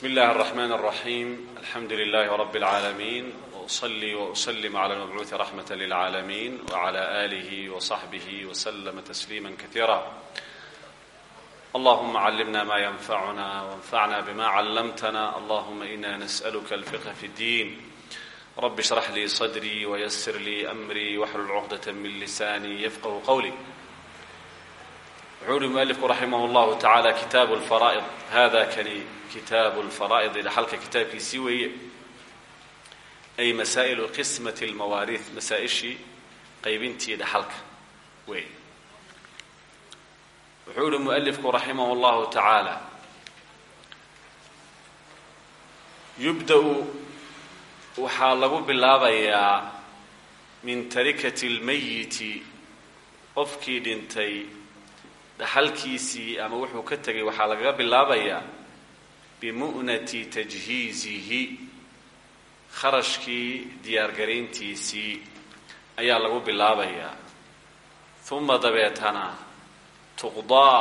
بسم الله الرحمن الرحيم الحمد لله رب العالمين واصلي واسلم على المبعوث رحمه للعالمين وعلى اله وصحبه وسلم تسليما كثيرا اللهم علمنا ما ينفعنا وانفعنا بما علمتنا اللهم انا نسالك الفقه في الدين رب اشرح لي صدري ويسر لي امري واحلل عقده من لساني يفقه قولي wuxuu uhi mualifku raximah llahu tacaala kitaabu lfaraa'id hada kani kitaabu lfaraa'idi dhaxalka kitaabkiisii weeye. Ay masaa'ilu qismati lmawaariid masaa-ishii qaybintii dhaxalka weeye. Wuxuu uhi mualifku raximah llahu tacaala yubda-u waxaa lagu bilaabayaa min tarikati lmayiti qofkii dhintay dhaxalkiisii ama wuxuu ka tegay waxaa lagaga bilaabayaa bimu'nati tajhiizihi kharashkii diyaargarayntiisii ayaa lagu bilaabayaa. Uma dabeetana tuqdaa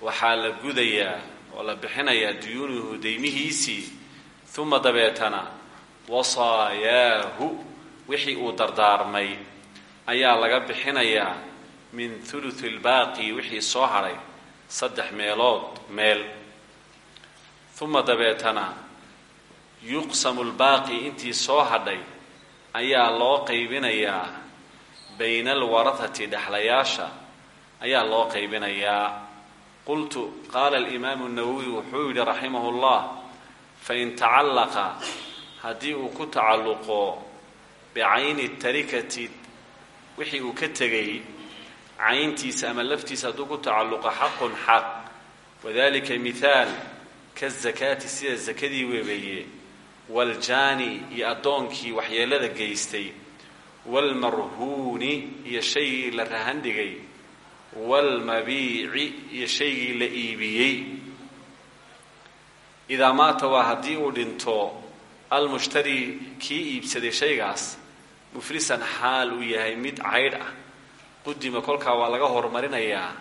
waxaa la gudayaa oo la bixinayaa duyuunuhu deymihiisii uma dabeetana wasaayaahu wixii uu dardaarmay ayaa laga bixinayaa min thuluthi lbaaqi wixii soo hadhay saddex meelood meel. Uma dabeetana yuqsamu lbaaqi intii soo hadhay ayaa loo qaybinayaa bayna alwarahati dhexlayaasha ayaa loo qaybinayaa. Qultu qaala alimaamu nawowi wuxuu yidhi raximah llah fain tacallaqa haddii uu ku tacalluqo bicayni tarikati wixii uu ka tegay cayntiisa ama laftiisa hadduu ku tacalluqo xaqun xaq wadalika mithaal kazakaati sida zakadii weebeeye waaljaani iyo addoonkii waxyeelada geystay waalmarhuuni iyo shaygii la rahan dhigay waalmabiici iyo shaygii la iibiyey idaa maata waa haddii uu dhinto almushtari kii iibsaday shaygaas muflisan xaal uu yahay mid caydh ah qudima kolkaa waa laga horumarinayaa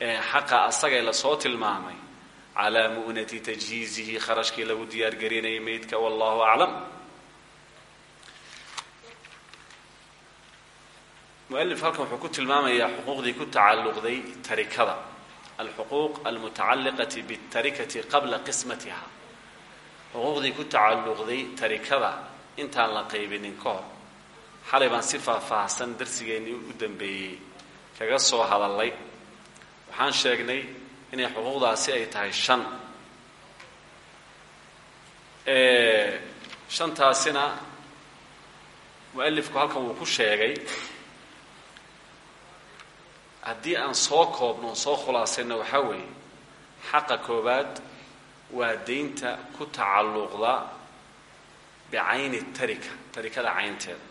xaqa asagay la soo tilmaamay. Calaa mu'nati tajhiizihi kharashkii lagu diyaargarinayay meydka wallahu aclam. Mualif halkan wuxuu ku tilmaamayaa xuquuqdii ku tacalluqday tarikada. Alxuquuq almutacalliqati bitarikati qabla qismatiha. Xuquuqdii ku tacalluqday tarikada intaan la qaybinin ka xalay baan si faahfaahsan darsigeennii u dambeeyey. Kaga soo hadallay. Waxaan sheegnay inay xuquuqdaasi ay tahay shan. Shantaasina mualifku halkan wuu ku sheegay. Haddii aan soo koobno on soo khulaasayno waxaa weeye xaqa koowaad waa deynta ku tacalluqda bicayni tarika tarikada caynteeda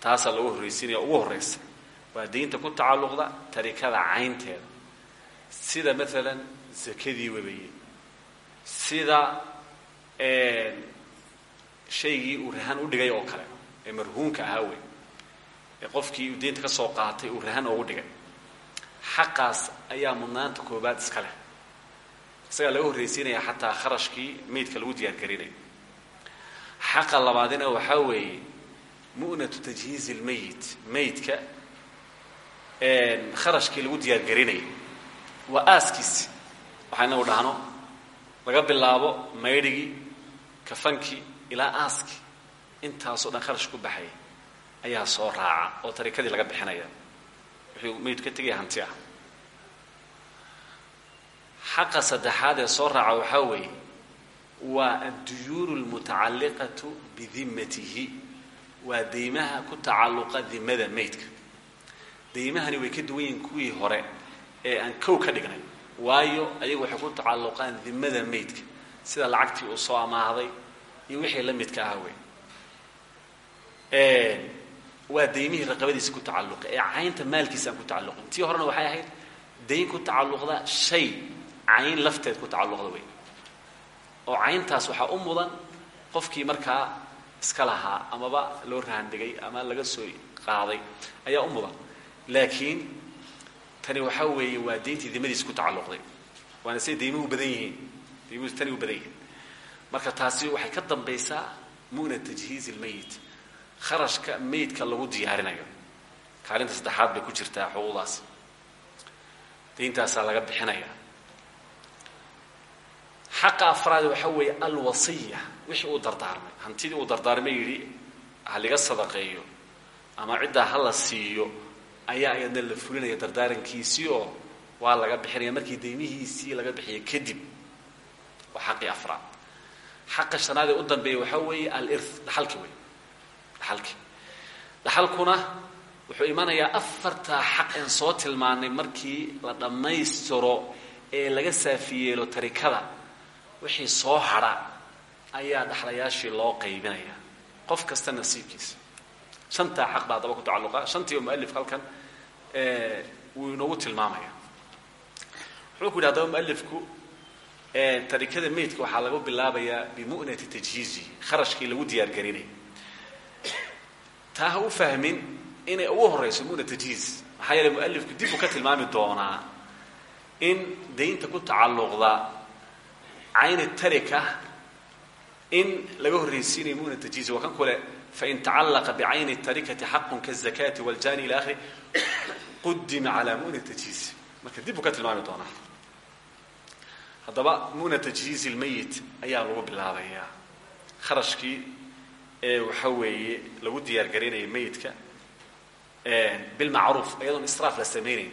taasaa lagu horraysiinaya ugu horraysa waa deynta ku tacalluqda tarikada caynteeda. Sida maalan zakadii webaye sida shaygii uu rahan u dhigay oo kale ee marhuunka ahaa wey ee qofkii uu deynta ka soo qaatay uu rahan oogu dhigay. Xaqaas ayaa mudnaanta koobaad iska leh. Isagaa laga horraysiinaya xataa kharashkii meydka lagu diyaargarinayo. Xaqa labaadina waxaa weeye mu'natu tajhiizi lmeyit meydka kharashkii lagu diyaargarinayay waa aaskiisi waxaa inagu dhahno laga bilaabo maydhigii kafankii ilaa aaskii intaasoo dhan kharash ku baxaya ayaa soo raaca oo tarikadii laga bixinaya wuxuu meydku ka tegaya hanti ah xaqa saddexaad ee soo raaca waxaa weeye waa adduyuunu lmutacalliqatu bidimatihi waa deymaha ku tacalluqa dimada meydka deymahani way ka duwan yihiin kuwii hore ee aan kow ka dhignay. Waayo ayagu waxay ku tacalluqaan dimada meydka sida lacagtii uu soo amaahday iyo wixii la midka ah wey waa deymihii raqabadiisa ku tacalluqa ee caynta maalkiisa aan ku tacalluqin. Tii horena waxay ahayd dayn ku tacalluqda shay cayn lafteed ku tacalluqda wey oo cayntaas waxaa u mudan qofkii markaa iska lahaa amaba loo rahandhigay ama laga soo qaaday ayaa u mudan laakiin tani waxaa weeye waa deyntii dimadiisa ku tacalluqday. Waana siday daymuhu badan yihiin. Daymuhu tani u badan yihiin. Marka taasi waxay ka dambaysaa mu'na tajhiiz ilmayit kharashka meydka lagu diyaarinayo. Kaalinta saddexaad bay ku jirtaa xuquuqdaas. Dayntaasaa laga bixinaya xaqa afraad waxa weeye alwasiya wixii uu dardaarmay. Hantidii uu dardaarmay yidhi ha liga sadaqeeyo ama ciddaa ha la siiyo ayaa iyadna la fulinaya dardaarankiisii oo waa laga bixinaya markii daymihiisii laga bixiya kadib. Waa xaqii afraad. Xaqa shanaad ee u dambeeya waxaa weeye alirth dhaxalki wey dhaxalki dhaxalkuna wuxuu imanayaa afartaa xaq een soo tilmaanay markii la dhammaystiro ee laga saafiyeelo tarikada wixii soo hadha ayaa dhaxlayaashii loo qaybinaya qof kasta nasiibkiisa. Shantaa xaq baa haddaba ku tacalluqa. Shantii oo mualifka halkan wuu inoogu tilmaamaya. Wuxuu ku yidhi haddaba mualifku tarikada meydka waxaa lagu bilaabayaa bimu'nati tajhiizi kharashkii lagu diyaar garinay. Taa ha u fahmin inay ugu horayso mu'na tajhiiz maxaa yeele mualifku dib uu ka tilmaami doonaa in daynta ku tacalluqda cayni tarika in laga horraysiinayo mu'na tajhiizi waa kan kule fain tacallaqa bicayni tarikati xaqun kaazakati waljani ila akhiri qudima calaa mu'na tajhiizi marka dib uu ka tilmaami doonaa haddaba mu'na tajhiizi lmayit ayaa lagu bilaabayaa kharashkii ee waxa weeye lagu diyaar garinaya meyidka bilmacruuf iyadoon israaf la samaynayn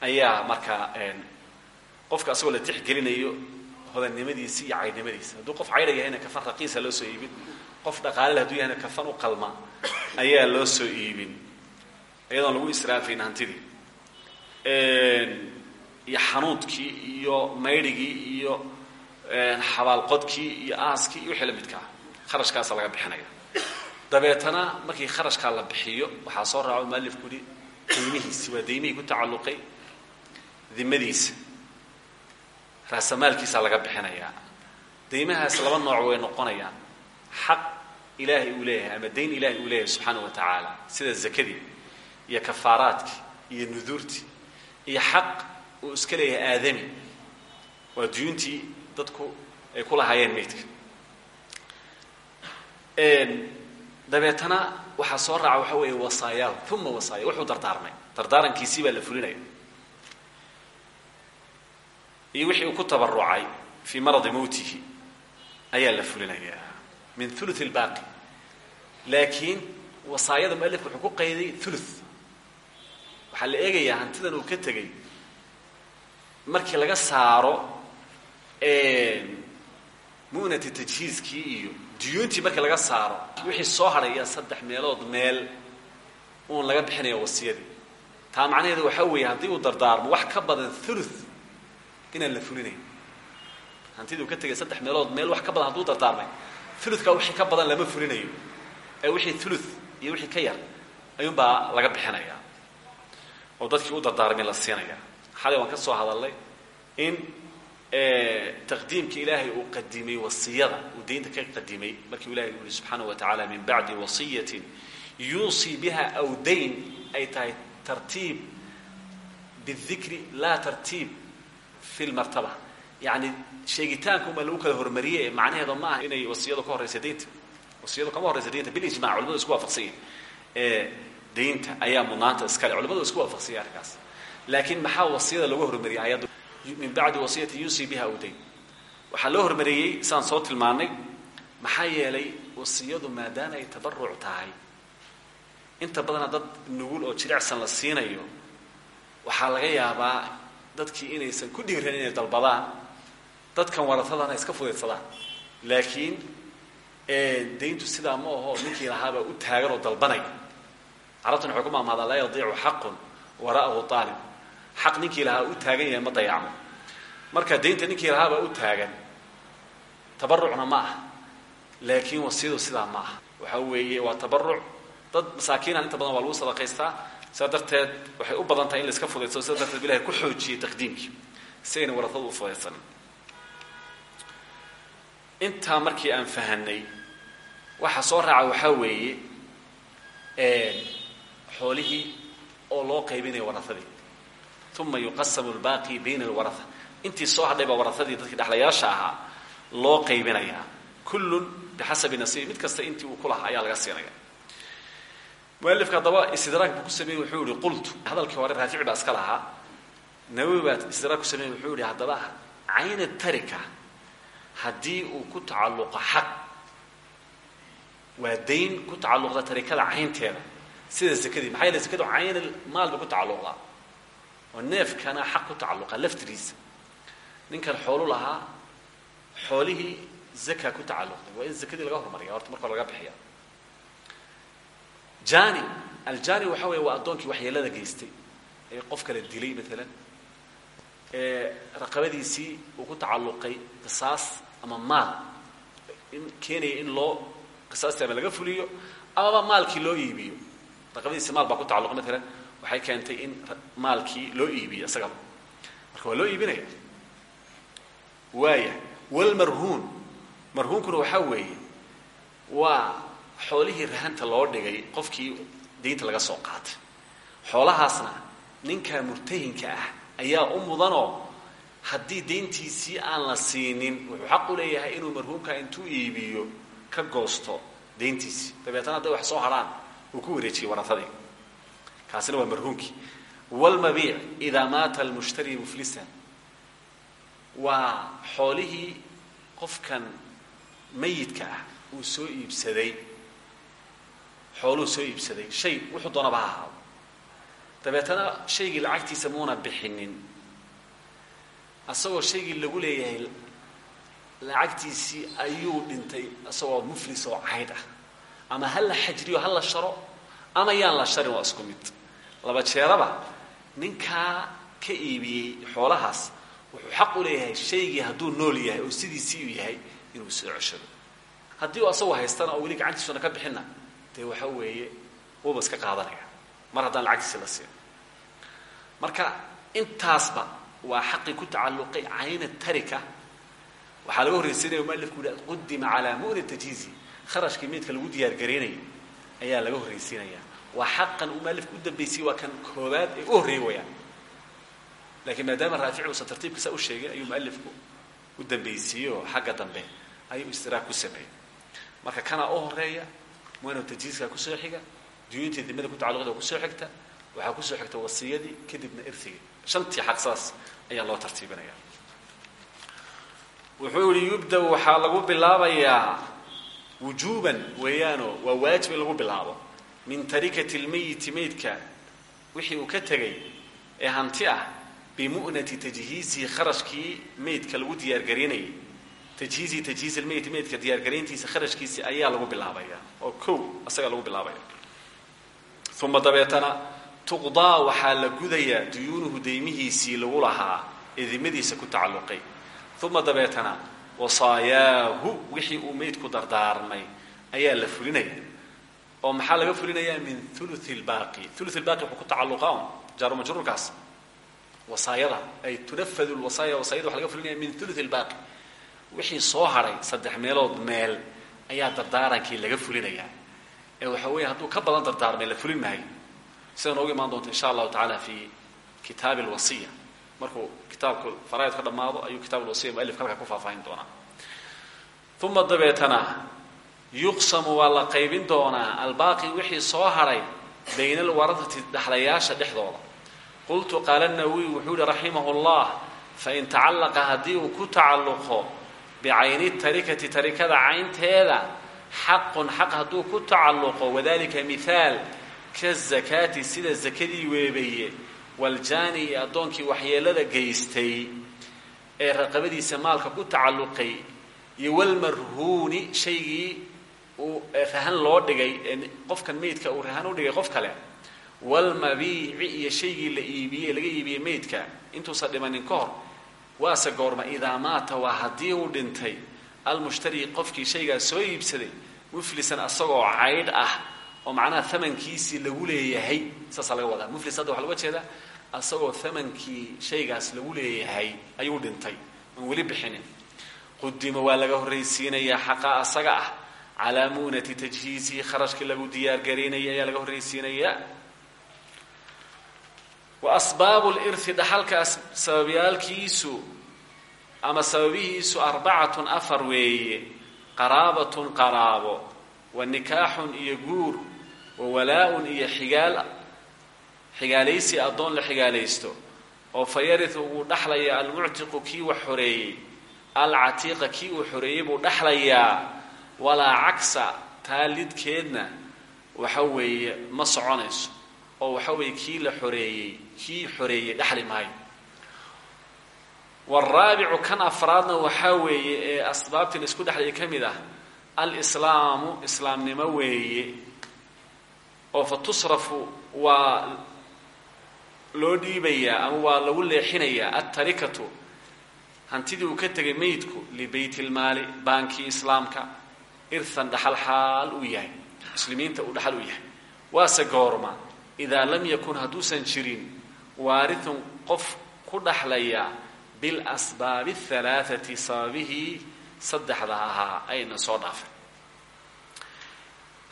ayaa markaa qofka asagoo la tixgelinayo hodannimadiisa iyo caydhnimadiisa hadduu qof caydha yahayna kafan raqiisa loo soo iibin. Qof dhaqaalele haduu yahayna kafan u qalma ayaa loo soo iibin. Iyadoon lagu israafayn hantidii iyo xanuudkii iyo maydhigii iyo xabaalqodkii iyo aaskii iyo wixii la midkaa kharashkaasa laga bixinaya dabeetana markii kharashkaa la bixiyo waxaa soo raaco mualifku yihi daymihiisi waa daymihii ku tacalluqay dimadiisa raasamaalkiisaa laga bixinayaa daymahaas laba nooc way noqonayaan. Xaq ilaahay uu leeyahay ama dayn ilaahay uu leeyahay subxaana wa tacaala sida zakadii iyo kafaaraadkii iyo nuduurtii iyo xaq uu iska leeyahay aadami. Waa duyuuntii dadku ay ku lahaayeen meydka. Dabeetana waxaa soo raaca waxa weeye wasaayaahu uma wasaaya wuxuu dardaarmay. Dardaarankiisii baa la fulinaya iyo wixii uu ku tabarucay fii maradi mowtihi ayaa la fulinayaa min ulu اlbaaqi laakiin wasaayada mualifka wuxuu ku qayday ulu waxaa la eegayaa hantidan uu ka tegey markii laga saaro mu'nati tajhiiskii iyo duyuuntii markii laga saaro wixii soo hadhaya saddex meelood meel uun laga bixinaya wasiyadii. Taa macnaheedu waxaa weeye haddii uu dardaarmo wax ka badan ulu inaan la fulinayn. Hantidii uu ka tegay saddex meelood meel wax ka badan hadduu dardaarmay ulukaa wixii ka badan lama fulinayo. Ee wixii ulu iyo wixii ka yar ayuunbaa laga bixinaya. Oo dadkii u dardaarmay la siinaya xalay waan ka soo hadalnay in taqdiimka ilaahay uu qadimay wasiyada uu daynta ka qadimay markiu ilahay u yihi subxaanaه wa tacaala min bacdi wasiyatin yuusii biha aw dayn ay tahay tartiib bاdikri laa tartiib fi lmartaba yani sheegitaanka uma lagu kala hormariyey macnaheeda ma aha inay wasiyadu ka horeysa daynta wasiyadu kama horeysa daynta bilijmac culamadu isku waafaqsan yihiin daynta ayaa mudnaanta iskale culamadu isku waafaqsanya arrinkaas laakiin maxaa wasiyada looga hormariyay ayadda min bacdi wasiyati yuusii biha aw dayn waxaa loo hormariyey saan soo tilmaanay maxaa yeelay wasiyadu maadaama ay tabaruc tahay inta badana dad nugul oo jirecsan la siinayo waxaa laga yaabaa dadkii inaysan ku dhiiran inay dalbadaan dadkan waratadana iska fudaydsadaan laakiin dayntu sidaa ma aho ninkii lahaabaa u taagan oo dalbanaya carabtuna waxay ku maamaadaa laa yadiicu xaqun wara'ahu aalib xaq ninkii lahaa u taagan yahay ma dayacmo. Marka daynta ninkii lahaabaa u taagan. Tabarucna ma ah laakiin wasiyadu sidaa ma aha. Waxa weeye waa tabaruc dad masaakiinah inta badan waa lagu sadaqaystaa sidaa darteed waxay u badan tahay in la iska fudaysado sidaa darteed bu ilahay ku xoojiyey taqdiimkii. Si ayna waratadu u fudaysanin intaa markii aan fahanay waxa soo raaca waxaa weeye xoolihii oo loo qaybinayo waratadii uma yuqasamu lbaaqi bayna alwaraa intii soo hadhay baa warahadii dadkii dhexlayaasha ahaa loo qaybinayaa. Kullun bixasabi nasiibi mid kasta intii uu ku lahaa ayaa laga siinaya mualifka haddaba istidraag buu ku sameeyey wuxuu yihi qultu. Hadalkii hore raafici baa iska lahaa. Nawowi baa istidraag ku sameeyey wuxuu yihi haddaba cayna tarika haddii uu ku tacalluqo xaq waa dayn ku tacalluqda tarikada caynteeda. Sida zakadii maxaa yeele zakadu cayn maal bay ku tacalluqdaa oo neefkana xaq ku tacalluqa laftigiisa. Ninkan xoolu lahaa xoolihii zaka ku tacalluqday waa in zakadii laga hormariya horta marka hore laga bixiya jani aljani waxa weeye waa addoonkii waxyeelada geystay. Ee qof kale dilay maalan ee raqabadiisii uu ku tacalluqay qisaas ama maal. In keenaya in loo qisaastii ama laga fuliyo amaba maalkii loo iibiyo. Raqabadiisi maal baa ku tacalluqa maalan waxay keentay in maalkii loo iibiyo isagaba marka waa loo iibinaya. Waaya walmarhuun. Marhuunkuna waxaa weeye waa xoolihii rahanta loo dhigay qofkii daynta laga soo qaatay. Xoolahaasna ninka murtahinka ah ayaa u mudanoo haddii dayntiisii aan la siinin wuxuu xaq u leeyahay inuu marhuumka intuu iibiyo ka goosto dayntiisii dabeetana hadday wax soo hadhaan uu ku wareejiyey warahadii kaasina waa marhuumkii. Wlmabiic idaa maata almushtari muflisan. Waa xoolihii qofkan mayidka ah uu soo iibsaday xooluhu soo iibsaday. Shay wuxuu doonaba ha ahaado. Dabeetana shaygii lacagtiisa muuna bixinin. Asagoo shaygii lagu leeyahay lacagtiisii ayuu dhintay isagoo muflis oo cayd ah. Ama ha la xajriyo ha la sharo ama yaan la sharin waa isku mid. Laba jeeraba ninkaa ka iibiyey xoolahaas wuxuu xaq u leeyahay shaygii hadduu nool yahay oo sidiisii u yahay inuu soo ceshado. Haddii uu asagoo haystana oo weli gacantiisuna ka bixinna dee waxa weeye wuuba iska qaadanaya. Mar haddaan lacagtiisi la siin marka intaasba waa xaqii ku tacalluqay cayna tarika. Waxaa laga horraysanaya mualifku yidhi qudima calaa mu'ni tajhiizi kharashkii meydka lagu diyaargaraynayay ayaa laga horraysiinaya waa xaqan uu mualifku u dambaysiyey waa kan koobaad ee u horreeyey wayaan. Laakiin maadaama raafici uusan tartiibkiisa u sheegin ayuu mualifku u dambaysiiyey oo xagga dambe ayuu istiraag ku sameeyey. Marka kanaa u horreeya mu'nu tajhiizkaa ku soo xiga? Duyuuntii dimada ku tacalluqda ku soo xigta? Waxaa ku soo xigta wasiyadii kadibna irtigii shantii xaq ayaa loo tartiibinaya wuxuu yihi yubda lagu bilaabayaa wujuuban weeyaano waa waajib lagu bilaabo. Min tarikati lmayiti maydka wixii uu ka tegay ee hanti ah bimu'nati tajhiizihi kharashkii maydka lagu diyaargaraynayay tajhiizihi tajhiiz lmayit maydka diyaargarayntiisa kharashkiisi ayaa lagu bilaabaya. Oo kow asagaa lagu bilaabaya. Uma dabeetana tuqdaa waxaa la gudayaa duyuunuhu daymihiisii lagu lahaa ee dimadiisa ku tacalluqay. Uma dabeetana wasaayaahu wixii uu maydku dardaarmay ayaa la fulinaya. Oo maxaa laga fulinayaa? Min ulu lbaaqi ulu wuxuu ku tacalluqaa un jaaru majruurkaas. Wasaayada ay tunafadu lwasaaya wasaayada waxa laga fulinaya min ulu lbaaqi wixii soo hadhay saddex meelood meel ayaa dardaarankii laga fulinayaa. Ee waxa weeye hadduu ka badan dardaarmay la fulin maayo. Sida noogu imaan doonta insha allahu tacaala fi kitaabi alwasiya. Markuu kitaabku faraaid ka dhammaado ayuu kitaab alwasiya mualifka halkaa ku faahfaahin doonaa. Uma dabeetana yuqsamu waa la qaybin doonaa albaaqi wixii soo hadhay bayna alwaradati dhexlayaasha dhexdooda. Qultu qaala nawiy wuxuu yihi raximah llah fain tacallaqa ku tacalluqo bicayni tarikati tarikada caynteeda xaqun xaq hadduu ku tacalluqo wadalika mihaal kazakaati sida zakadii weebeeye waljaani iyo addoonkii waxyeelada geystay ee raqabadiisa maalka ku tacalluqay iyo walmarhuuni shaygii uu rahan loo dhigay ee qofkan meydka uu rahan u dhigay qof kale walmabiici iyo shaygii la iibiyey laga iibiyey meydka intuusan dhimanin ka hor waase goorma idaa maata waa haddii uu dhintay almushtari qofkii shaygaa soo iibsaday muflisan asagoo caydh ah oo macnaha amankiisii lagu leeyahay. Saasaa laga wadaa. Muflis waxaa loga jeedaa asagoo amankii shaygaas lagu leeyahay ayuu dhintay. Oon weli bixinin. Qudima waa laga horraysiinayaa xaqa asaga ah. Calaa tajhiizihi kharashkii lagu diyaargaraynaya ayaa laga horraysiinayaa wa asbaabu lirhi dhaxalkaas sababyaalkiisu ama sababihiisu arbacatun afar weeye. Qaraabatun qaraabo. Wa nikaaxun iyo guur. Wa walaa-un iyo xigaal. Xigaalaysi addoon la xigaalaysto oo fa yariu wuu dhaxlaya almuctiqu kii wax xoreeyey. Alcatiiqa kii uu xoreeyey buu dhaxlayaa. Walaa cagsa taa lidkeedna waxa weeye ma soconayso oo waxa weeye kii la xoreeyey kii xoreeyey dhexli maayo. Waalraabicu kan afraadna waxaa weeye ee isku dhexlayay ka mid ah alislaamu islaamnimo weeye oo fa tusrafu waa loo dhiibayaa ama waa lagu leexinayaa altarikatu hantidii uu ka tegay meydku libeyt ilmaali baankii islaamka irhan dhaxal xaal uu yahay muslimiinta uu dhaxal u yahay. Waase goorma idaa lam yakun hadduusan jirin waarithun qof ku dhaxlaya bilasbaabi alhalaathati sababihii saddexda ayna soo dhaafay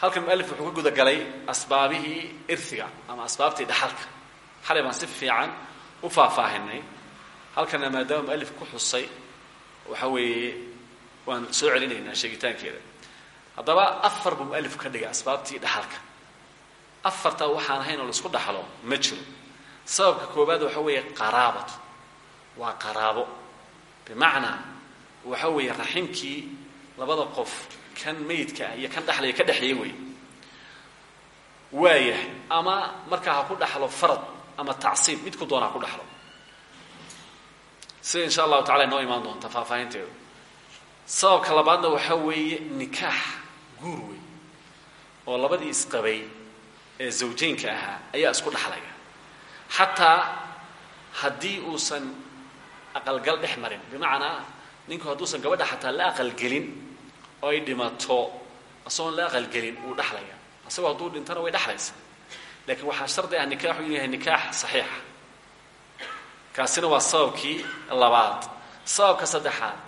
halkan wuxuu ka gudagalay asbaabihii irhiga ama asbaabtii dhaxalka xalay baan si u faahfaahinay halkana maadaama mualif ku xusay waxa weeye waan soo celinaynaa sheegitaankeeda haddaba afar buu mualif ka dhigay asbaabtii dhaxalka afartaa waxaan ahayn oo la isku dhaxlo ma jiro. Sababka koowaad waxa weeye qaraabatu waa qaraabo. Bimacnaa waxa weeye raximkii labada qof kan meydka ah iyo kan dhexlaya ka dhexeeya wey waayahay ama markaa ha ku dhaxlo farad ama tacsiib midku doona ha ku dhaxlo. Sida insha allahu tacala inoo imaan doonta faahfaahinteedu? Sababka labaadna waxaa weeye nikaax guur wey oo labadii isqabay ee zawjeynka ahaa ayaa isku dhaxlaya. Xataa haddii uusan aqalgal dhex marin bimacnaa ninku hadduusan gabadha xataa la aqalgelin oo ay dhimato isagoon la aqalgelin wuu dhaxlaya isagoo hadduu dhintana way dhexlaysa laakiin waxaa shardi ah nikaaxu yahay nikaax saxiixa kaasina waa sababkii labaad. Sababka saddexaad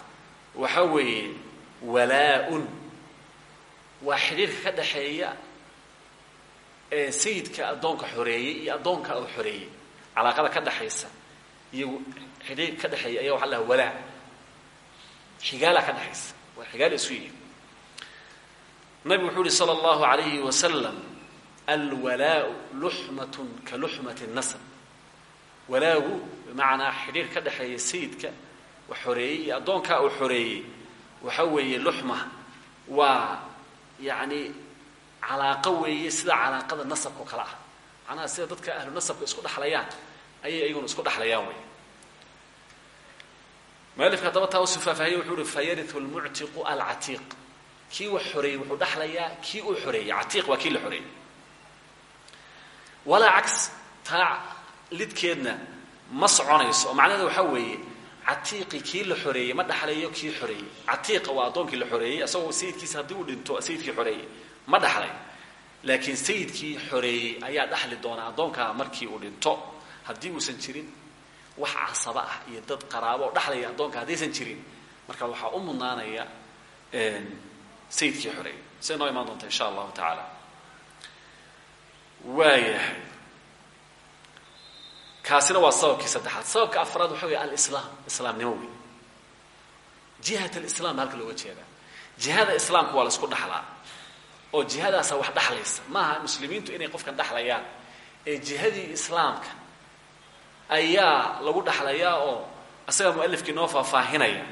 waxa weeye walaa-un. Waa ka dhaxeeya ee sayidka addoonka xoreeyey iyo addoonka uu xoreeyey. Calaaqada ka dhaxaysa iyo xidhiir ka dhexeeya ayaa waxa la haha walaa. Xigaala ka dhexaysa waa xigaal isu yihi nabigu wuxuu yihi sala allahu alayhi wasalam alwalaau ka luxmati nasab. Walaagu bimacnaa xidhiir ka dhexeeya sayidka wax xoreeyey iyo addoonkaa uu xoreeyey waxa weeye luxma waa yacni calaaqo weeye sida calaaqada nasabka oo kale ah. Macnaha sida dadka ahlu nasabka isku dhexlayaan ayay iyaguna isku dhexlayaan wey mualifka haddaba taa usu faahfaahiye wuxuu uhi fayariu lmuctiqu alcatiiq. Kii wax xoreeyey wuxuu dhexlayaa kii uu xoreeyey catiiq waa kii la xoreeyey walaa cags taa lidkeedna ma soconayso. Oo macnaheeda waxaa weeye catiiqi kii la xoreeyey ma dhexlayo kii xoreeyey catiiqa waa addoonkii la xoreeyey isagoo sayidkiisa haddii uu dhinto sayidkii xoreeyey ma dhexlay laakiin sayidkii xoreeyey ayaa dhexli doonaa addoonkaa markii uu dhinto. Haddii uusan jirin wax casaba ah iyo dad qaraabo oo dhexlaya addoonka haddaysan jirin. Marka waxaa u mudnaanaya sayidkii xoreeyey. Siday noo imaan doonta insha allahu tacaala. Waayahay. Kaasina waa sababkii saddexaad. Sababka afraad waxa wey alislaam islaamnimo wey jihat alislaam halka looga jeedaa. Jihada islaamka waa la isku dhaxlaa oo jihadaasa wax dhexlaysa maaha muslimiintu inay qofkan dhexlayaan ee jihadii islaamka ayaa lagu dhexlayaa oo isagaa mualifkii noo faahfaahinaya.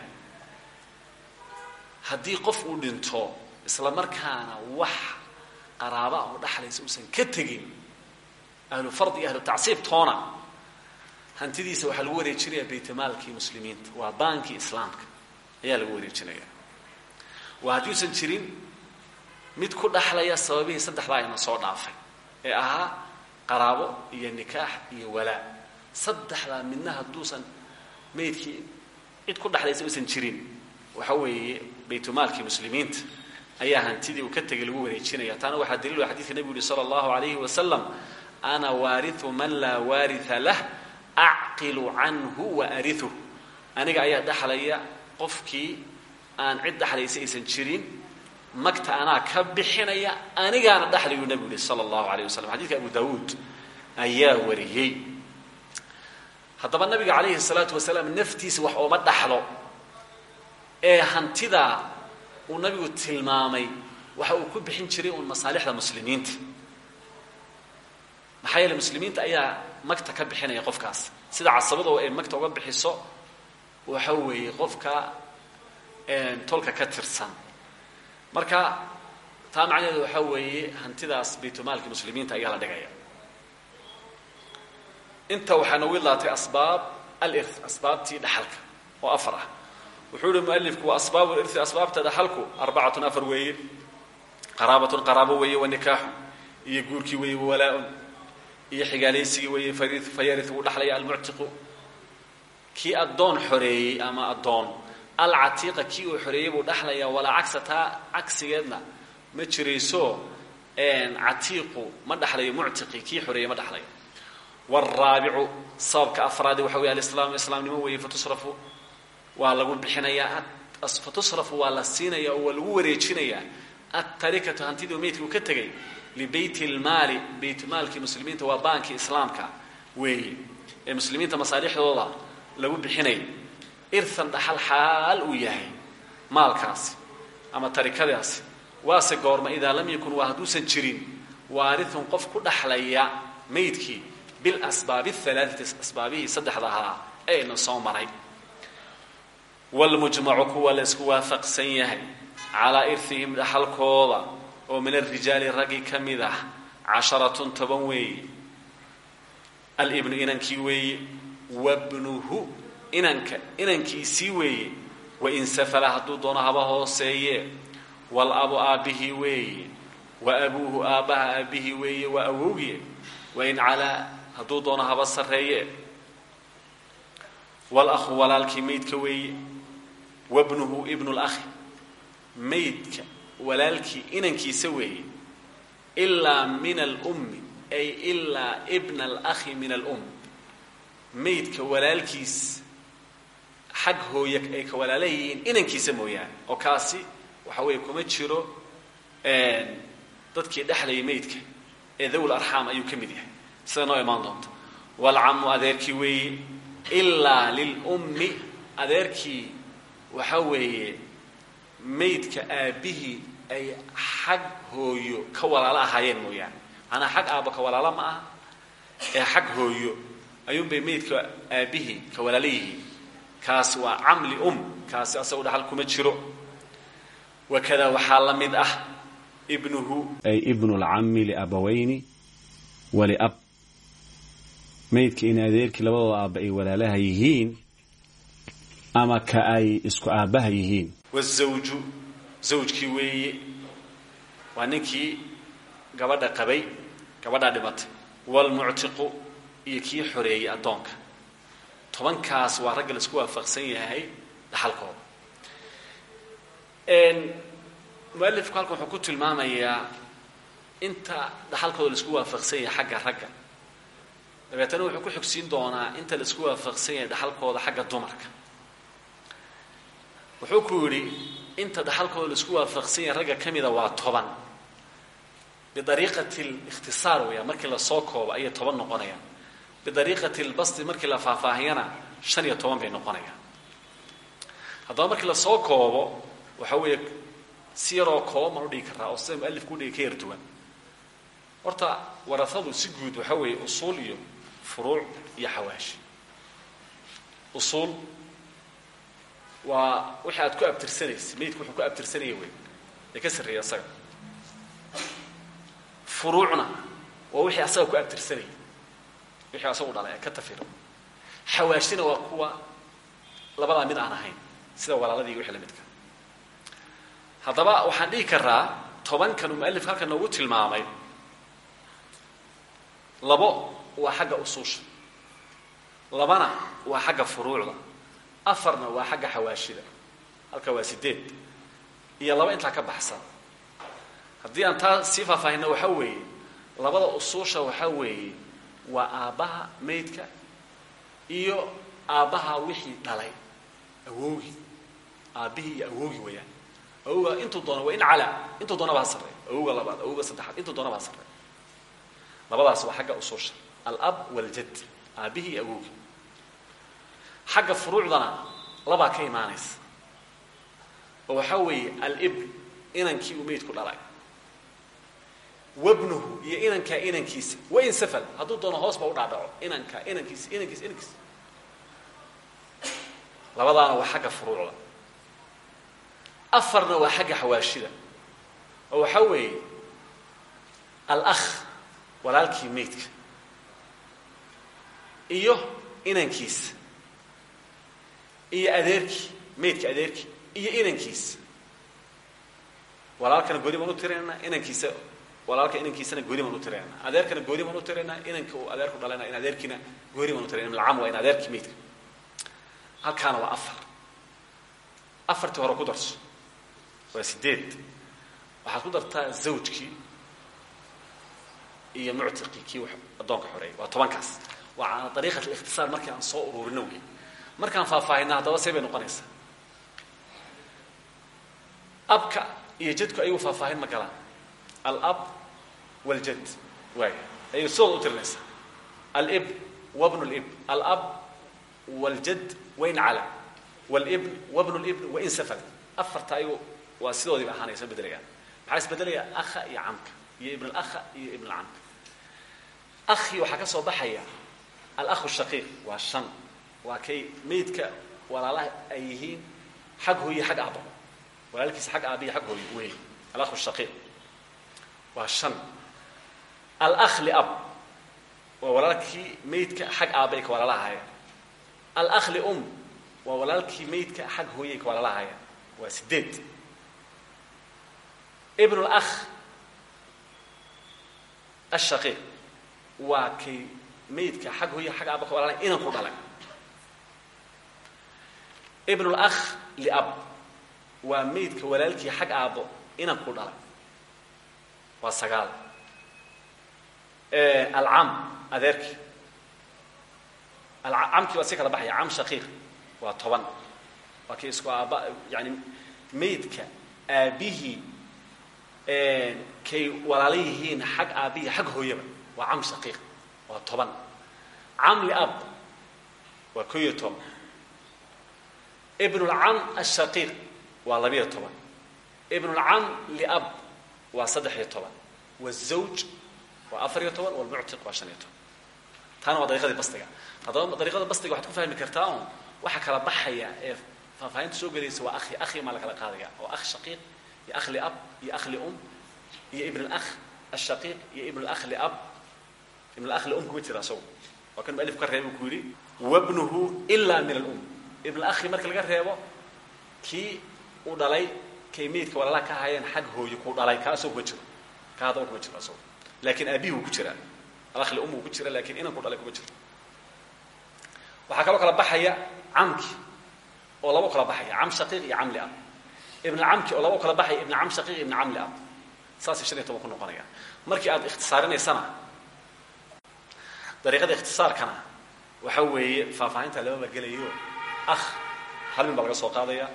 Haddii qof uu dhinto isla markaana wax qaraaba ah oo dhexlaysa uusan ka tegin ahlu fard iyo ahlu tacsiib toona hantidiisa waxaa lagu wareejinaya baytmaalkii muslimiinta. Waa baankii islaamka ayaa lagu wareejinaya waa haddiuusan jirin mid ku dhaxlaya sababihii saddexdaa ayna soo dhaafay. Ee ahaa qaraabo iyo nikaax iyo walaa. Saddexdaa midna hadduusan maydkii cid ku dhexlaysa uusan jirin. Waxa weeye baytulmaalkii muslimiinta ayaa hantidii uu ka tegay lagu wareejinaya. Taana waxaa daliil xadidka nebigu yihi sala allahu alayhi wasalam ana waariu man laa waaria lah acqilu canhu wa arihu aniga ayaa dhexlaya qofkii aan cid dhexlaysa aysan jirin magta anaa ka bixinaya anigaana dhexlayuu nebigu yihi sala allahu alayh wasalam xadidka abu dawuud ayaa wariyey. Haddaba nabiga calayhi salaatu wasalaam naftiisa wax ooma dhaxlo ee hantidaa uu nabigu tilmaamay waxa uu ku bixin jiray uun masaalixda muslimiinta. Maxaa muslimiinta ayaa magta ka bixinaya qofkaas. Sida casabada oo ay magta uga bixiso waxa weeye qofka tolka ka tirsan marka taa macnaheedu waxaa weeye hantidaas baytulmaalka muslimiinta ayaa la dhigaya. Inta waxaa noogu idlaatay asbaab alir asbaabtii dhaxalka oo afar ah. Wuxuu yihi mualifku wa asbaabu liri asbaabta dhaxalku arbacatun afar weeye. Qaraabatun qaraabo weeye wa nikaaxu iyo guurkii weeye wawalaa-un iyo xigaalaysigii weeye fayari wuu dhaxlaya almuctiqu. Kii addoon xoreeyey ama addoon alcatiiqa kii uu xoreeyey buu dhaxlaya walaa cagsa taa cagsigeedna ma jirayso catiiqu ma dhaxlayo muctiqi kii xoreeyey ma dhaxlayo. Wاraabicu sababka afraadi waxa wey alislaam islaamnimo weeye fatusrafu waa lagu bixinayaa fatusrafu waa la siinaya oo waa lagu wareejinayaa. Atarikatu hantidii meydka uu ka tegay libeyt اlmaali baytmaalkii muslimiinta waa baankii islaamka weeye. Ee muslimiinta masaalixdooda lagu bixinay irhan dhaxal xaal uu yahay maalkaasi ama tarikadaasi waase goorma idaa lam yakun waa hadduusan jirin waarithun qof ku dhaxlaya maydkii bilasbaabi alaaati asbaabihii saddexda ahaa eayna soo maray. Wlmujmacu kuwa la isku waafaqsan yahay calaa irhihim dhaxalkooda oo min arijaali raggi ka mid ah casharatun toban weeye alibnu wabnuhu inanka inankiisii weeye wain safala hadduu doono haba hooseeye. Walabu aabbihii weeye wa abuuhu aabbaha aabbihii weeye waa awowgiye wain calaa hadduu doono haba sarreeye. Walahu walaalkii maydka weeye wabnuhu ibnu lakhi maydka walaalkii inankiisa weeye ilaa min alummi ay ilaa ibna alakhi min alum maydka walaalkiis xag hooye ay ka walaala yihiin inankiisa mooyaane. Oo kaasi waxa weeye kuma jiro dadkii dhexlayay maydka ee dawl arxaam ayuu ka mid yahay. Sida noo imaan doonto? Walcamu adeerkii weeye ilaa lilummi adeerkii waxa weeye maydka aabbihii ay xag hooyo ka walaalo ahaayeen mooyaane. Macnaa xag aabbo ka walaalo ma aha ee xag hooyo. Ayuunbay maydka aabbihii ka walaalo kaasi waa camli um kaasi asagu dhaxal kuma jiro. Wakada waxaa la mid ah ibnuhu. Ay ibnu lcami liabawayni waliab maydka in adeerkii labadooda aabba ay walaalaha yihiin ama ka ay isku aabbaha yihiin. Wazawju zawjkii weeye waa ninkii gabadha qabay gabadhaa dhimatay. Waalmuctiqu iyo kii xoreeyey addoonka tobankaas waa ragga la isku waafaqsan yahay dhaxalkooda mualifku halkan wuxuu ku tilmaamayaa inta dhaxalkooda la isku waafaqsan yahay xagga ragga. Dabeetana wuxuu ku xogsiin doonaa inta la isku waafaqsan yahay dhaxalkooda xagga dumarka. Wuxuu ku yidhi inta dhaxalkooda la isku waafaqsan yahay ragga ka mida waa toban. Bidariiqati likhtisaar weya markii la soo koobo ayay toban noqonayaan bidariiqati lbasti markii la faahfaahiyana shan iyo toban bay noqonayaan haddaba markii la soo koobo waxa weeye si yaroo kooban baan udhigi karaa oo sida mualifku udhigi ka yar duwan horta warasadu si guud waxa weeye usuul iyo furuuc iyo xawaashi usuul waa wixii aad ku abtirsanaysa maydku wuxuu ku abtirsanaya wey ee ka sarreeya asaga furuucna waa wixii asaga ku abtirsanaya wixii asagu dhalay ka tafiro. Xawaashina waa kuwa labadaa mid aan ahayn. Sida walaaladii wixii la midka haddaba waxaan dhihi karaa tobankan uu mualifka halkan noogu tilmaamay. Labo waa xagga usuusha. Labana waa xagga furuucda. Afarna waa xagga xawaashida. Halka waa sideed. Iyo laba intaa ka baxsan. Haddii aan taa sii faahfaahina waxaa weeye labada usuusha waxaa weeye waa aabbaha maydka iyo aabbaha wixii dhalay. Awoogi. Aabbihii iyo awoogi wayaan. Awowga intuu doona waa in calaa intuu doonaba ha sarreey awowga labaad awowga saddexaad intuu doonaba ha sarreey labadaas waa xagga usuusha alab waljad aabbihii iyo awowgi xagga furuucdana labaa ka imaanaysa. Oo waxaa weeye alibn inankii uu meydku dhalay wabnuhu iyo inankaa inankiisa. Wain safal. Hadduu doono hoos ba u dhaadhaco. Inankaa inankiisa inankiisa inankiisa. Labadaana waa xagga furuucda. Afarna waa xagga xawaashida oo waxaa weeye alakh walaalkii meydka iyo inankiisa iyo adeerkii meydka adeerkii iyo inankiisa. Walaalkana gooni baan u tiraynaa inankiisa walaalka inankiisana gooni baan u tiraynaa adeerkana gooni baan u tiraynaa inanka uu adeerku dhalayna in adeerkiina gooni baan u tirayna milcam waa in adeerkii meydka. Halkaana waa afar. Afartii hore ku darso. Waa sideed. Waxaad ku dartaa zawjkii iyo muctiqii kii addoonka xoreeyay. Waa tobankaas. Waa cala dariiqat alikhtisaar markii aan soo ururino wey markaan faahfaahina haddaba see bay noqonaysaa. Abka iyo jadku ayagu faahfaahin ma galaan alab waljad waay ayay sidooda u tirinaysaa alibn wabnu libn alab waljad wain cala. Walibn wabnu libn wain safal. Afarta ayagu waa sidoodii ba ahaanaysa bedelayaan maxaa isbedelaya akha iyo camka iyo ibn alakha iyo ibn alcamka akhi waxaa ka soo baxaya alakhu shaqiiq waa shan. Waa kay meydka walaalaha ay yihiin xag hooye xag aabo walaalkiisa xag aabiya xag hooye wey alakhu shaqiiq waa shan. Alakh liab. Waa walaalkii meydka xag aaba ay ka walaalahayeen alakh lium. Waa walaalkii meydka xag hooye ay ka walaalahayeen waa sideed ibn اlakh ashaqiiq waa kay meydka xag hooye xag aaba ka walaalay inanku dhalay. Ibn اlakh liab. Waa meydka walaalkii xag aabo inanku dhalay waa sagaal. Alcam adeerkii camkii waa si kala baxaya. Cam shaqiiq. Waa toban. Waa kii isku aaba yani meydka aabihii kay walaala yihiin xag aabihii xag hooyaba. Waa cam shaqiiq. Waa toban. Cam liab waa ko iyo toban. Ibn اlcam ashaqiiq waa labiyo toban. Ibn اlcam liab waa saddex iyo toban. Wazawj waa afar iyo toban walmuctiq waa shan iyo toban. Taana waa dariiqadii bastiga. Haddaba dariiqada bastiga waxaad ku fahmi kartaa un waxa kala baxaya ee faahfaahinta soo gelaysa waa akhi. Akhi maa lakala qaadaya oo akh shaqiiq iyo akh liab iyo akh lium iyo ibn akh ashaqiiq iyo ibn akh liab. Ibn akh lium kuma jira isagu waa kan mualif ka reeba ku yidhi wabnuhu ilaa min alum. Ibn akhi marka laga reebo kii u dhalay kay meydka walaalaha ka haayeen xag hooye ku dhalay ka asagoo kuma jiro ka haddaba kuma jiro asago laakiin aabihi wuu ku jiraa. Alakh lium wuu ku jira laakiin inan ku dhalay kuma jiro waxaa kaloo kala baxaya camki oo laba kala baxaya cam shaqiiq iyo cam liab. Ibn camki oo laba kala baxaya ibn cam shaqiiq ibn cam liab. Saasay shan iyo toban ku noqonaya. Markii aad ikhtisaarinaysana dariiqada ikhtisaarkana waxa weeye faahfaahinta lamaba gelayo akh hal min baa laga soo qaadaya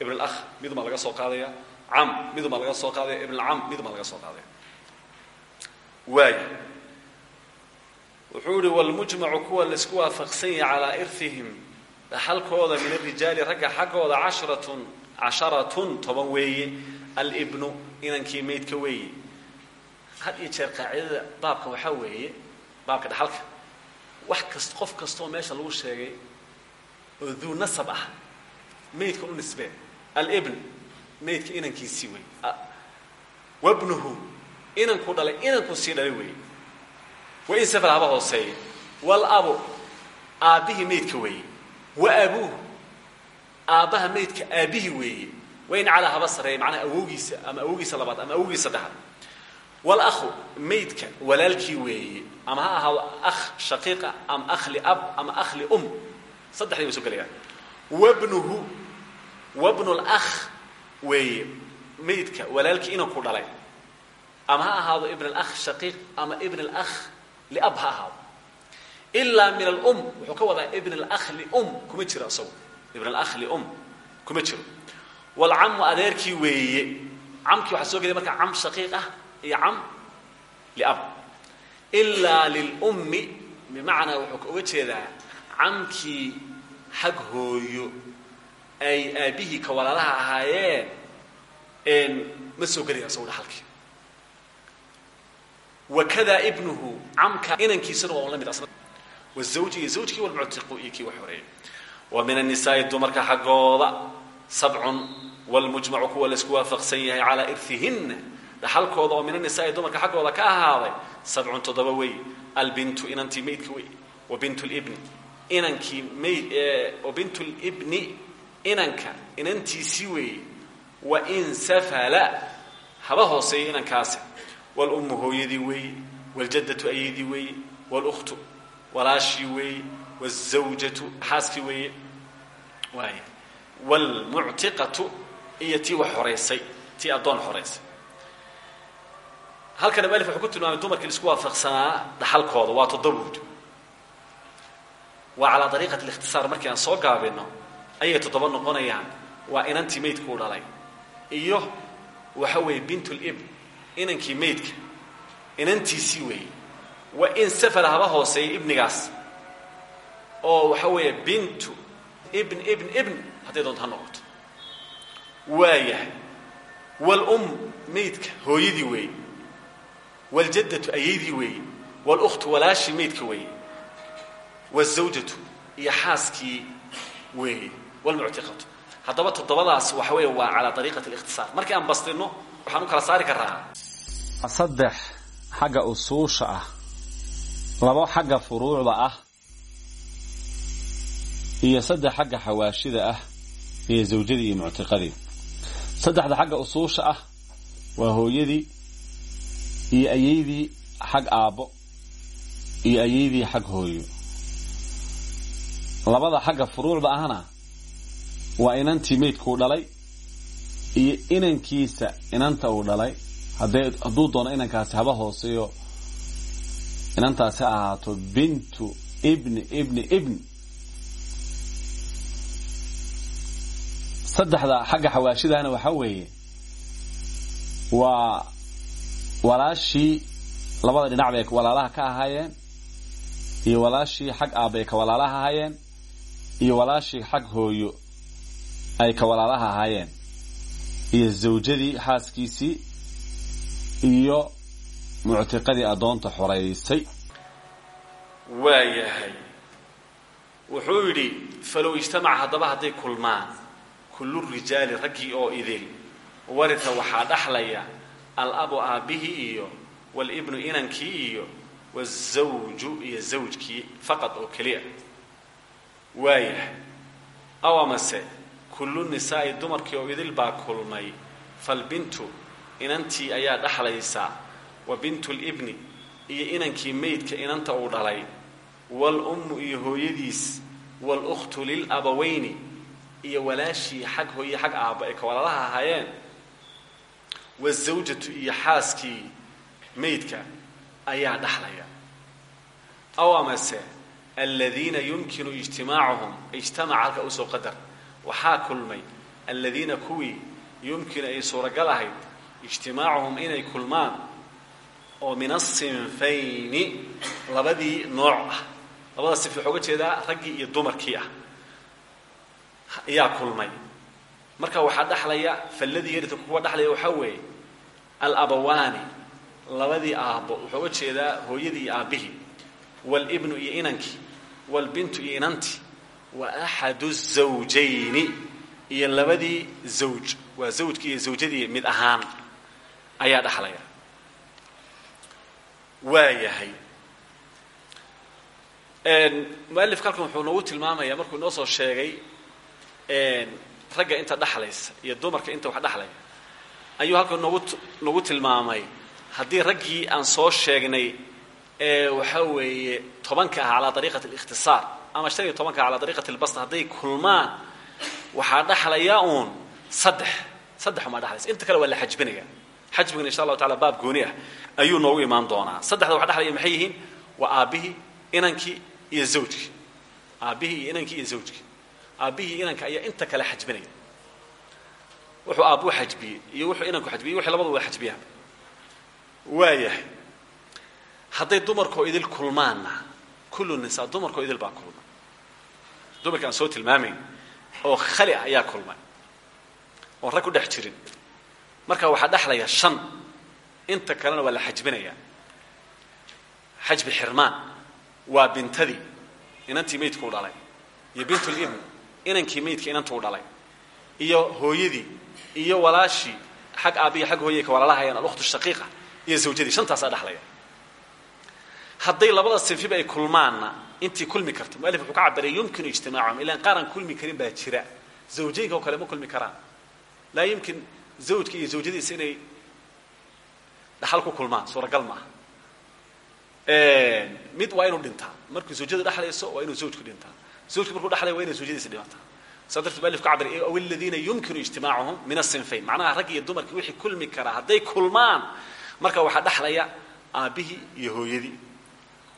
ibn alakh midun baa laga soo qaadaya. Cam midun baa laga soo qaadaya. Ibn alcam midun baa laga soo qaadaya. Waaya wuxuu yihi wlmujmacu kuwa la isku waafaqsan yahay calaa irihim dhaxalkooda min arijaali ragga xaggooda casharatun casharatun toban weeye. Alibnu inankii maydka weeye. Had iyo jeer qaacidada baabka waxaa weeye baabka dhaxalka. Wax kast qof kastaoo meesha lagu sheegay oo duu nasab ah maydka u nisbee alibn maydka inankiisii wey wabnuhu inanku dhalay inankuu sii dhalay weeye wain safal haba hooseeye walabu aabbihii maydka weeye wa abuuh aabbaha maydka aabbihii weeye wain calaa haba sareeye macnaha awowgiisa ama awowgiisa labaad ama awowgiisa saddexaad walahu maydka walaalkii weeye ama ha ahaado akh shaqiiqa ama akh liab ama akh lium saddexdii bay soo gelayaan wabnuhu wabnu lakh weeye maydka walaalkii inanku dhalay. Ama ha ahaado ibn alakh shaqiiq ama ibn alakh liab ha ahaado. Ilaa min alum wuxuu ka wadaa ibn alakh lium kuma jiro isagu ibn alakh lium kuma jiro. Walcamu adeerkii weeye. Camkii waxaa soo gelaya markaa cam shaqiiq ah iyo cam liab. Ilaa lilummi bimacnaa wuxuu ka oga jeedaa camkii hooyo ay aabbihii ka walaalaha ahaayeen ma soo gelaya isagu dhaxalkii. Wakada ibnuhu camka inankiisana waa la mid asna. Wazawji iyo zawjkii walmuctiqu iyo kii wax wa min annisaai dumarka xaggooda sabcun walmujmacu kuwa la isku waafaqsan yahay calaa irihina dhaxalkooda oo min annisaai dumarka xaggooda ka ahaaday sabcun toddoba wey. Albintu inantii maydka wey. Wa bint libni inankii mayd wa bint libni inanka inantiisii weeye wain safala haba hooseeya inankaasi. Walummu hooyadii weeye waljadatu ayadii weeye walukhtu walaashii weeye wazawjatu xaaskii weeye. Waay wlmuctiqatu iyo tii wax horaysay tii addoon horaysay halkan mualif wuxuu ku tilmaamay dumarkii la isku waafaqsanaa dhaxalkooda waa toddobuud waa calaa ariiqat اlاkhtisaar markii aan soo gaabino ayay toddoba noqonayaan waa inantii maydkuu dhalay. Iyo waxa weeye bintulib inankii maydka inantiisii weeye. Waa in safar haba hooseeyo ibnigaas. Oo waxa weeye bintu ibn ibn ibn hadday doonto ha noqoto waayahay wlum maydka hooyadii weeye. Wljaddatu ayaydii weeye. Wlukhtu walaashii maydka weeye. Wazawjatu iyo xaaskii weeye wlmuctiqatu haddaba toddobadaas waxa weeye waa calaa dariiqati اlikhtisaar markii aan bastino waxaan u kala saari karaa saddex xagga usuusha ah labo xagga furuucda ah iyo saddex xagga xawaashida ah iyo zawjadii iyo muctiqadii saddexda xagga usuusha ah waa hooyadii iyo ayaydii xag iyo ayaydii xag hooyo labada xagga furuucda ahna waa inantii maydkuu dhalay iyo inankiisa inanta uu dhalay. Hadduu doono inankaasi haba hooseeyo inantaasi ahaato bintu ibni ibni ibn saddexda xagga xawaashidahna waxaa weeye waa walaashii labada dhinac bay walaalaha ka ahaayeen iyo walaashii xag aabbay ka walaalaha ahaayeen iyo walaashii xag hooyo ay ka walaalaha ahaayeen. Iyo zawjadii xaaskiisii iyo muctiqadii addoonta xoraysay waayahay wuxuu yidhi falow ijtamaca haddaba hadday kulmaan kullu rijaali raggii oo idil. Warita waxaa dhaxlaya alabu aabbihii iyo walibnu inankii iyo wazawju iyo zawjkii faqad oo keliya. Waayahay aw amase kullu nisaa'i dumarkii oo idil baa kulmay. Falbintu inantii ayaa dhaxlaysaa wa bintu libni iyo inankii maydka inanta uu dhalay. Waalummu iyo hooyadiis wاlkhtu lilabawayni iyo walaashii xag hooye xag aabba ay ka walaalaha ahaayeen. Wazawjatu iyo xaaskii maydka ayaa dhaxlaya. Aw amase aladiina yumkinu ijtimaacuhum ijtamaca halka u soo qadar waxaa kulmay aladiina kuwii yumkinu ay suuragal ahayd ijtimaacuhum inay kulmaan oo min asinfayni labadii nooc ah. Labada sif waxaa uga jeedaa raggii iyo dumarkii ah. Ayaa kulmay. Marka waxaa dhaxlaya falladii yarita kuwa dhaxlaya waxaa weeye alabawaani labadii aabbo. Wuxuu uga jeedaa hooyadii iyo aabbihii waalibnu iyo inankii waalbintu iyo inantii wa axadu zawjayni. Iyo labadii zawj waa zawjkii iyo mid ahaan ayaa dhaxlaya. Waayahay mualifka halkan wuxuu noogu tilmaamaya markuu inoo soo sheegay ragga inta dhaxlaysa iyo dumarka inta wax dhaxlaya ayuu halkan noogu noogu tilmaamay. Haddii raggii aan soo sheegnay ee waxaa weeye tobanka ah calaa dariiqati اlikhtisaar ama shan iyo tobanka calaa dariiqati اlbast hadday kulmaan waxaa dhaxlaya uun saddex. Saddex umaa dhaxlaysa. Inta kale waa la xajbinaya xajbigana insha allahu taala baab gooni ah ayuu noogu imaan doonaa. Saddexda wax dhaxlaya maxay yihiin? Waa aabbihii inankii iyo zawjkii aabbihii iyo inankii iyo zawjkii aabbihii iyo inanka ayaa inta kale xajbinaya. Wuxuu aabbuu xajbiyey iyo wuxuu inanku xajbiyey wixii labadu waa xajbiyaan waayahay. Hadday dumarkoo idil kulmaanna kullu nisaa dumarkoo idil baa kulma dumarka aan soo tilmaamayn oo khali ah ayaa kulmay oon rag ku dhex jirin. Marka waxaa dhexlaya shan inta kalena waa la xajbinayaa. Xajbi xirmaan waa bintadii inantii maydku u dhalay iyo bintulibn inankii maydka inantu dhalay iyo hooyadii iyo walaashii xag aabbiya xag hooyay ka walaalahayaan alukhtu shaqiiqa iyo zawjadii shantaasaa dhexlaya hadday labada sinfiba ay kulmaanna intii kulmi karto. Mualif wuxuu ka cabiray yumkinu ijtimaacahum ilaan qaar aan kulmi karin baa jira. Zawjaynka oo kale ma kulmi karaan. Laa yumkin zawjka iyo zawjadiisa inay dhaxal ku kulmaan suuragal maaha mid waa inuu dhintaa. Markuu zawjadu dhexlayso waa inuu zawjku dhintaa. Zawjku markuu dhexlayo waa inay zawjadiisa dhimataa. Saa darteed mualif ka cabiray aw aladiina yumkinu ijtimaacuhum min asinfayn macnaha rag iyo dumarkii wixii kulmi karaa hadday kulmaan marka waxaa dhexlaya aabbihii iyo hooyadii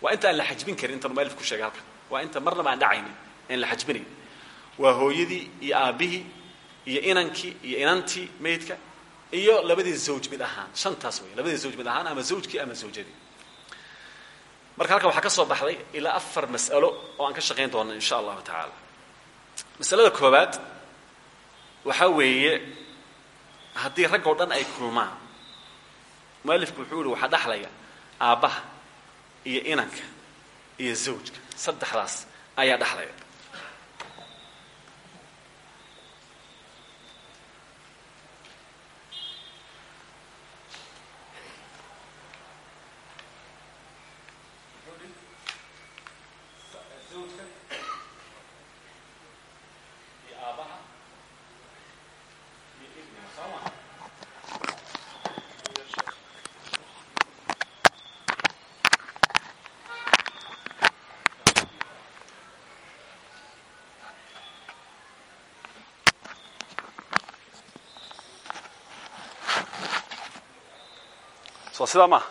waa inta aan la xajbin karin intan mualif ku sheegay halkan. Waa inta marnaba aan dhacaynin aan la xajbinayn waa hooyadii iyo aabbihii iyo inankii iyo inantii maydka iyo labadii zawj mid ahaan. Shantaas wey labadii zawj mid ahaan ama zawjkii ama zawjadii. Marka halkan waxaa ka soo baxday ilaa afar mas'alo oo aan ka shaqayn doono insha allahu tacaala. Masalada koowaad waxaa weeye haddii rag oo dhan ay kulmaan mualifku wuxuu yihi waxaa dhexlaya aabbaha iyo inanka iyo zawjka. Saddexdaas ayaa dhexlaya soo sidaa maaha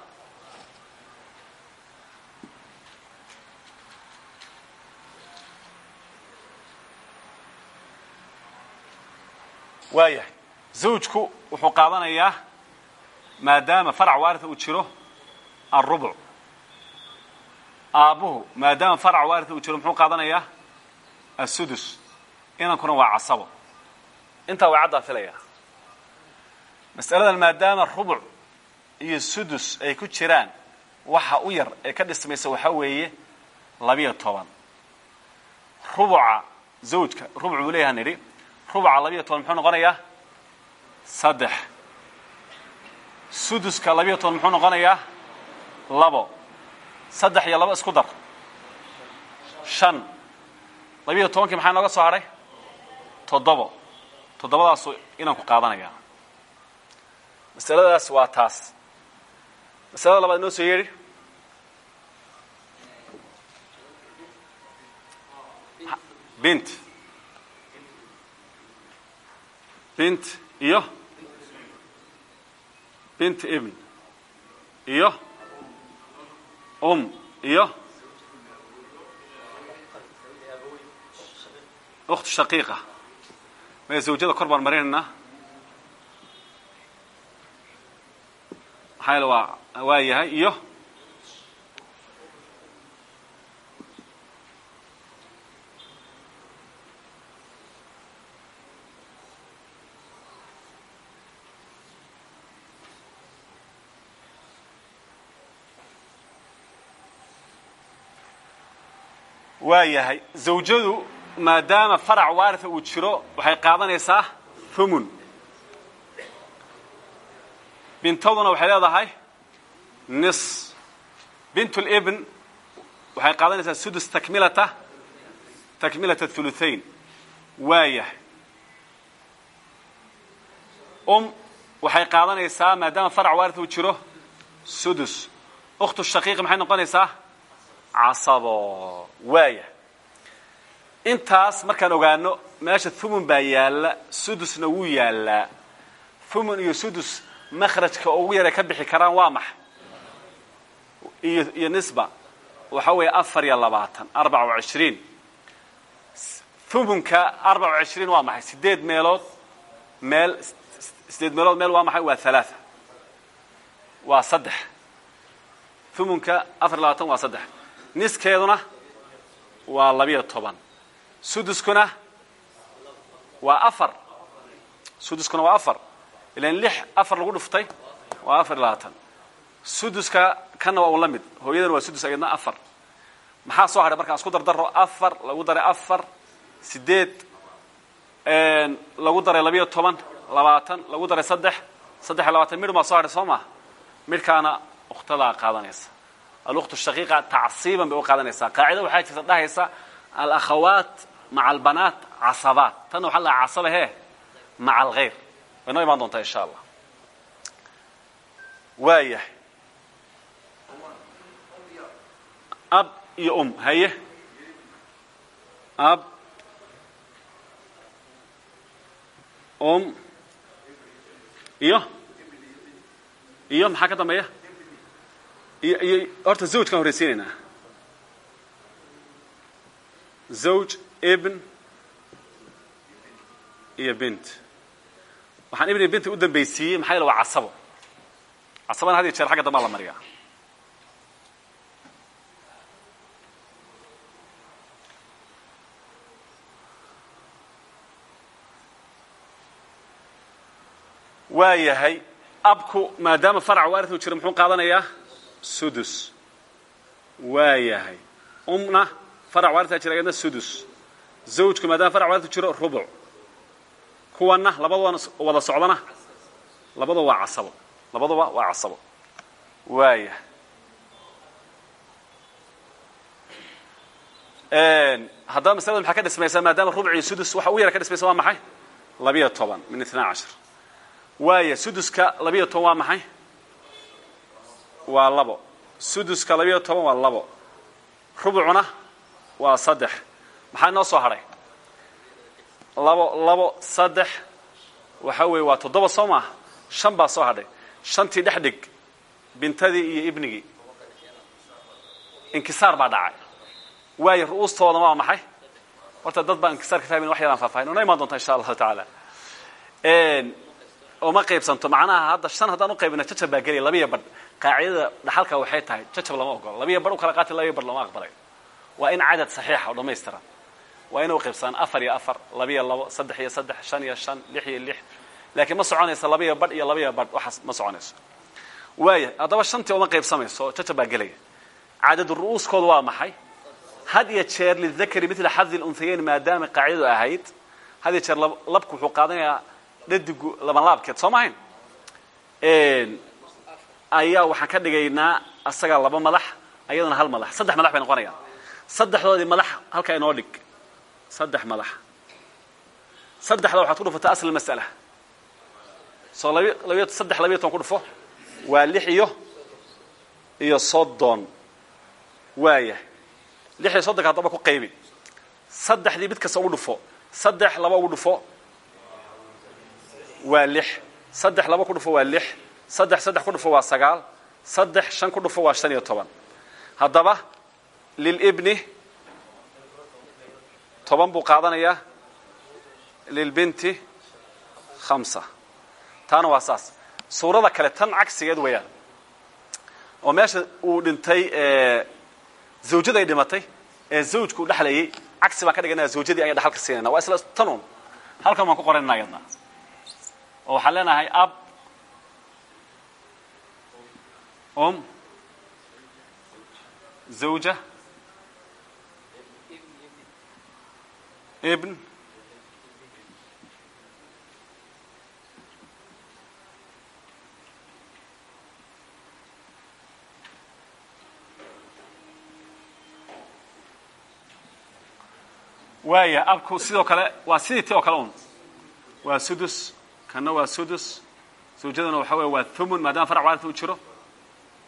waayahay zawjku wuxuu qaadanayaa maadaama farac waaria uu jiro alrubuc aabbuhu maadaama farac waaria uu jiro muxuu qaadanayaa asudus inankuna waa casabo. Intaa way caddaan filayaa mas'aladan maadaama rubuc iyo sudus ay ku jiraan waxa u yar ee ka dhismaysa waxaa weeye labiyo toban. Rubuca zawjka rubuc buu leeyaha nidhi rubuca labiyo toban muxuu noqonayaa saddex. Suduska labiyo toban muxuu noqonayaa labo. Saddex iyo labo isku dar. Shan. Labiyo tobankii maxaa nooga soo hadhay toddobo. Toddobadaasuu inanku qaadanayaa masaladaas waa taas masalada labaad inoo soo yeedhi bint. Bint iyo bint ibn. Iyo um iyo ukt shaqiiqa maya zawjada kor baan marinaynaa maxaa waa yahay iyo waa yahay zawjadu maadaama farac waaria uu jiro waxay qaadanaysaa thumun bintaduna waxay leedahay nis bintulibn waxay qaadanaysaa sudus takmilata takmilata thuluthain waa yahay um waxay qaadanaysaa maadaama farac waaria uu jiro sudus. Ukhtu shaqiiqi maxay noqonaysaa? Casabo. Waaya. Intaas markaan ogaano meesha thumun baa yaalla sudusna wuu yaallaa. Thumun iyo sudus makhrajka ugu yaray ka bixi karaan waa maxa iyo nisba. Waxa weeye afar iyo labaatan arbaca wa cishriin thumunka arbaca waa maxay? Sideed meelood meel sideed meelood meel waa maxay? Waa halaaa waa saddex. Thumunka afar waa saddex. Niskeeduna waa labiyo toban. Suduskuna waa afar. Suduskuna waa afar. Ilan lix afar lagu dhuftay waa afar iyo suduska kanna waa un la mid. Hooyadana waa sudus ayadna afar. Maxaa soo hadhay markaan isku dardaro afar lagu daray afar sideed lagu daray labiyo toban labaatan lagu daray saddex saddex iyo labaatan. Midh maa soo hadhay soo maha midhkaana ukhtadaa qaadanaysa. Aluktu shaqiiqa tacsiiban bay u qaadanaysaa. Qaacida waxaa jirta dhahaysa alakhawaat maca albanaat casabaat. Tanna waxaa la casaba he maca alghayr way noo imaan doontaa insha allah. Waayahay ab iyo um. Haye. Ab. Um. Iyo. Iyo maxaa ka dambeeya? Iyo iyo horta zawjkaan horeysiinaynaa zawj ibn iyo bint. Waxaan ibn iyo binti u dambaysiiyey maxaa yaele waa casabo. Casabana had iyo jeer xagga dambaa la mariyaa waa yahay abku maadaama farac waarid uu jiro muxuu qaadanayaa sudus. Waa yahay umna farac waaridkaa jira ayadna sudus. Zawjku maadaama farac waarid uu jiro rubuc. Kuwanna labadoona wada socdana? Labaduba waa casabo labaduba waa casabo waaya haddaba masalada maxaa ka dhismaysaa? Maadaama rubuc iyo sudus waxa ugu yara ka dhismaysa waa maxay? Labiyo toban min itnaa cashar waaya suduska labiyo toban waa maxay? Waa labo. Suduska labiyo toban waa labo. Rubucuna waa saddex. Maxaa inoo soo hadhay labo labo saddex. Waxa weeye waa toddoba soo maaha. Shan baa soo hadhay. Shantii dhex dhig bintadii iyo ibnigii. Inkisaar baa dhacay. Waayo ru'uustooda waa maxay? Horta dad baa inkisaar ka fahmayn wax yaraan faahfahin una imaan doonta insha allahu tacaala oma qaybsanto macnaha hadda shan haddaan u qaybina jajab baa gelaya labiya badh qaacidada dhaxalka waxay tahay jajab lama ogolo labiya badh u kala qaati labiya badh lama aqbalay. Waa in cadad saxiixa oo dhamaystiran. Waa inay u qaybsadaan afar iyo afar labiyo labo saddex iyo saddex shan iyo shan lix iyo lix. Laakiin ma soconayso labiya badh iyo labiya badh waxaas ma soconayso. Waaya haddaba shantii uma qaybsamayso jajab baa gelaya. Cadadu ru'uuskooda waa maxay? Had iyo jeer lidakari mila xadi lunhayeyn maadaama qaacidadu ahayd had iyo jeer labku wuxuu qaadanayaa dhadigu laban laabkeed soo mahayn? Ayaa waxaan ka dhigaynaa asaga laba madax ayadana hal madax. Saddex madax bay noqonayaan. Saddexdoodii madax halkaa inoo dhig. Saddex madax. Saddexda waxaad ku dhufataa asl mas'ala. Soo labi labiyo saddex labiyo toban ku dhufo waa lix iyo iyo soddon. Waaya lix iyo soddonka haddaba ku qaybi. Saddexdii mid kasta ugu dhufo saddex laba ugu dhufo waa lix. Saddex laba ku dhufo waa lix. Saddex saddex ku dhufo waa sagaal. Saddex shan ku dhufo waa shan iyo toban. Haddaba lilibni toban buu qaadanayaa. Lilbinti khamsa. Taana waa saas. Suurada kale tan cagsigeed weeyaan. Oo meesha uu dhintay zawjada ay dhimatay ee zawjku u dhexlayay cagsi baan ka dhiganaya zawjadii ayaan dhexalka siinayna waa isla tanun. Halkan baan ku qoranayna ayadna oo waxaan leenahay ab um zawja ibn waaya abku sidoo kale waa sidii ti oo kale un waa sudus kanna waa sudus. Zawjadana waxa weeye waa thumun maadaama farac waarita u jiro.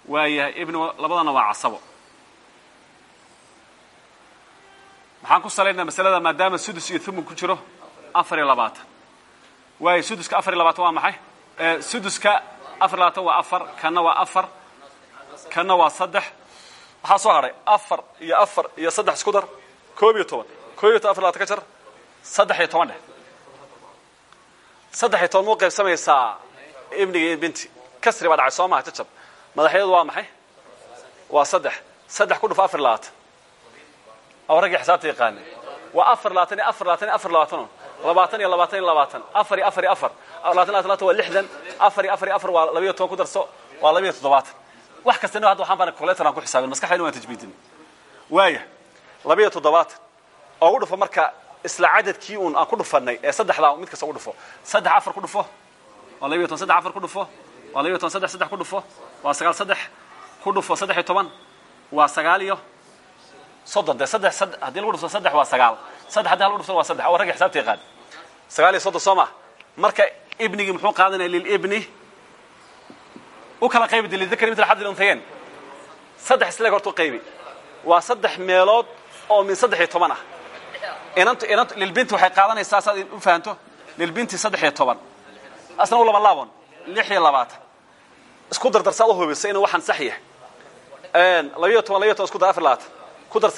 Waayahay ibni labadana waa casabo. Maxaan ku salaynaa masalada maadaama sudus iyo thumun ku jiro afar iyo labaatan. Waayo suduska afar iyo labaatan waa maxay? Suduska afar iyo labaatan waa afar kanna waa afar kanna waa saddex. Waxaa soo hadhay afar iyo afar iyo saddex isku dar. Koob iyo toban. Koob iyo toban afar labatan ka jar. Saddex iyo toban dheh saddex iyo toban muu qaybsamaysaa. Ibniga iyo binti. Kasri baa dhacay soo maha jajab. Madaxyadu waa maxay? Waa saddex. Saddex ku dhuf afar labaatan. Oo raggii xisaabta yaqaana waa afar labaatan iyo afar labaatan iyo afar labaatan labaatan iyo labaatan iyo labaatan. Afar iyo afar iyo afar. Labaatan iyo labaatan waa lixdan. Afar iyo afar iyo afar waa labayo toban ku darso. Waa labayo toddobaatan wax kastana hadda waxaan baan calculator aan ku xisaabin. Maskaxdayna waan tajbiidin waaya labayo toddobaatan oo ugu dhufo marka isla cadadkii uun aan ku dhufanay ee saddexdaa mid kasta ugu dhufo. Saddex afar ku dhufo? Waa labayo toban saddex afar ku dhufo? Waa labayo toban saddex saddex ku dhufo? Waa sagaal saddex ku dhufo saddex iyo toban? Waa sagaal iyo soddon dee saddex sad haddii lagu dhufto saddex waa sagaal. Saddex haddii lagu dhufto waa saddex. Waa ragga xisaabta yaqaan. Sagaal iyo soddon soo ma. Marka ibnigii muxuu qaadanaya lilibni u kala qaybi de lidakari mitla xadil unthayen saddex isleeg horta u qaybi. Waa saddex meelood oo min saddex iyo toban ah lilbinti waxay qaadanaysaa saad u fahanto? Lilbinti saddex iyo toban. Asna u laba laabon lix iyo labaatan. Isku dardar saad u hubiso inuu waxaan sax yahay. Labayo toban labayo toban isku dar afar labaatan. Ku dar